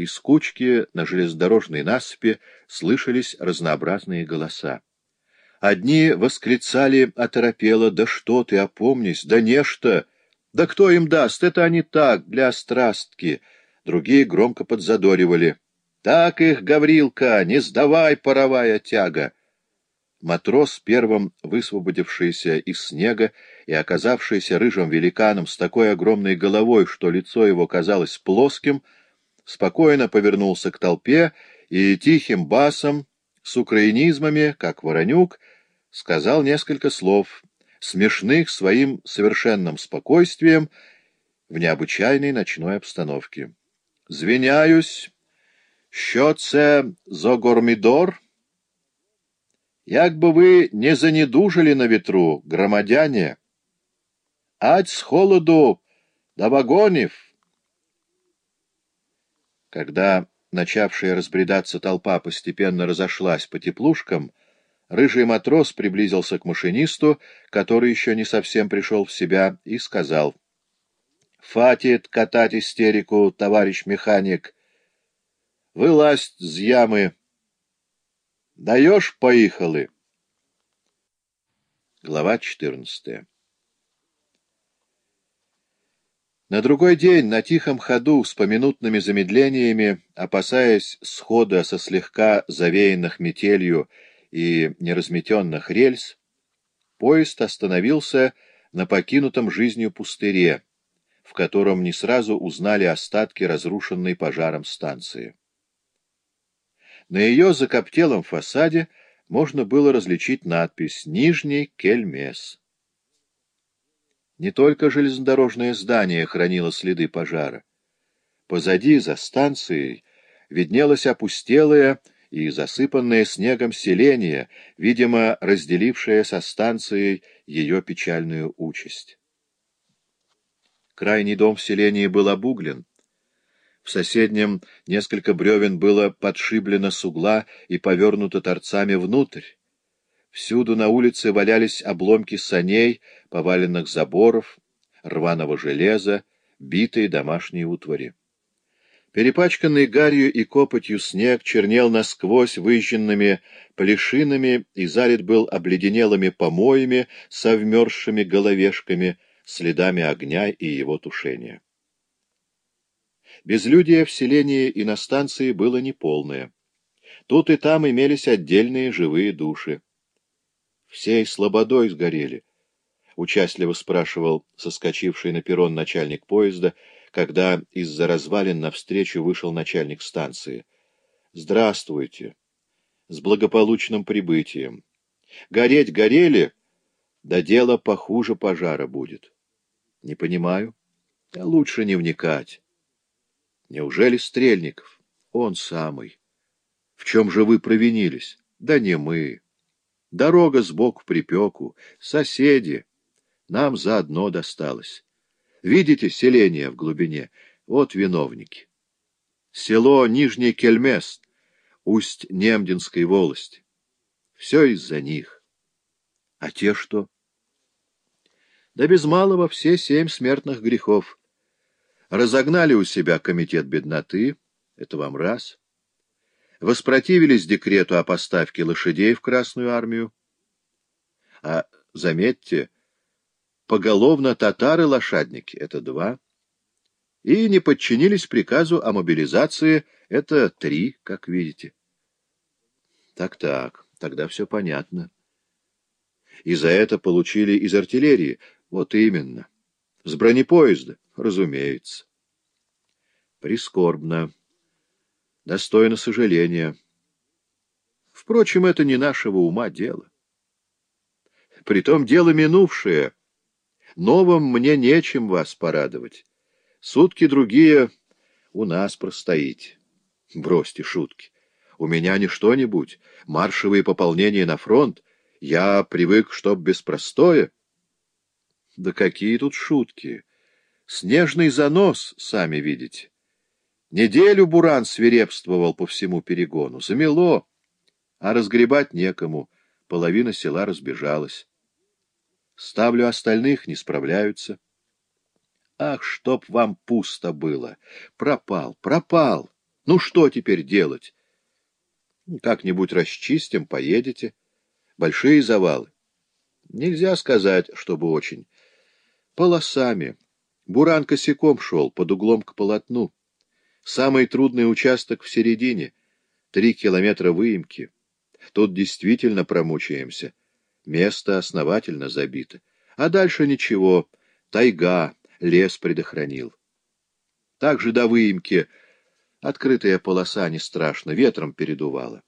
Из кучки на железнодорожной насыпи слышались разнообразные голоса. Одни восклицали оторопело, «Да что ты, опомнись! Да нечто! Да кто им даст? Это они так, для страстки!» Другие громко подзадоривали. «Так их, Гаврилка! Не сдавай, паровая тяга!» Матрос, первым высвободившийся из снега и оказавшийся рыжим великаном с такой огромной головой, что лицо его казалось плоским, спокойно повернулся к толпе и тихим басом, с украинизмами, как Воронюк, сказал несколько слов, смешных своим совершенным спокойствием в необычайной ночной обстановке. «Звиняюсь, що це за гормидор? Як бы вы не занедужили на ветру, громадяне, ать с холоду до вагонев!» Когда начавшая разбредаться толпа постепенно разошлась по теплушкам, рыжий матрос приблизился к машинисту, который еще не совсем пришел в себя, и сказал, «Фатит катать истерику, товарищ механик! Вылазь с ямы! Даешь поехали!» Глава четырнадцатая На другой день на тихом ходу с поминутными замедлениями, опасаясь схода со слегка завеянных метелью и неразметенных рельс, поезд остановился на покинутом жизнью пустыре, в котором не сразу узнали остатки разрушенной пожаром станции. На ее закоптелом фасаде можно было различить надпись «Нижний Кельмес». Не только железнодорожное здание хранило следы пожара. Позади, за станцией, виднелось опустелое и засыпанное снегом селение, видимо, разделившее со станцией ее печальную участь. Крайний дом в селении был обуглен. В соседнем несколько бревен было подшиблено с угла и повернуто торцами внутрь. Всюду на улице валялись обломки саней, поваленных заборов, рваного железа, битые домашние утвари. Перепачканный гарью и копотью снег чернел насквозь выжженными плешинами и залит был обледенелыми помоями со вмерзшими головешками, следами огня и его тушения. Безлюдие в селении и на станции было неполное. Тут и там имелись отдельные живые души. Всей слободой сгорели, — участливо спрашивал соскочивший на перрон начальник поезда, когда из-за развалин навстречу вышел начальник станции. — Здравствуйте! С благополучным прибытием! Гореть горели, да дело похуже пожара будет. — Не понимаю. Лучше не вникать. Неужели Стрельников? Он самый. В чем же вы провинились? Да не мы. Дорога сбоку припеку, соседи. Нам заодно досталось. Видите селение в глубине? Вот виновники. Село Нижний Кельмест, усть Немдинской волости. Все из-за них. А те что? Да без малого все семь смертных грехов. Разогнали у себя комитет бедноты, это вам раз — воспротивились декрету о поставке лошадей в Красную армию. А, заметьте, поголовно татары-лошадники — это два. И не подчинились приказу о мобилизации — это три, как видите. Так-так, тогда все понятно. И за это получили из артиллерии. Вот именно. С бронепоезда, разумеется. Прискорбно достойно сожаления. Впрочем, это не нашего ума дело. Притом дело минувшее. Новым мне нечем вас порадовать. Сутки другие у нас простоите. Бросьте шутки. У меня не что-нибудь. Маршевые пополнения на фронт. Я привык, чтоб без простоя. Да какие тут шутки! Снежный занос, сами видите. Неделю буран свирепствовал по всему перегону. Замело, а разгребать некому. Половина села разбежалась. Ставлю остальных, не справляются. Ах, чтоб вам пусто было! Пропал, пропал! Ну что теперь делать? Как-нибудь расчистим, поедете. Большие завалы. Нельзя сказать, чтобы очень. Полосами. Буран косяком шел, под углом к полотну. Самый трудный участок в середине. Три километра выемки. Тут действительно промучаемся. Место основательно забито. А дальше ничего. Тайга, лес предохранил. Также до выемки открытая полоса не страшно, ветром передувала.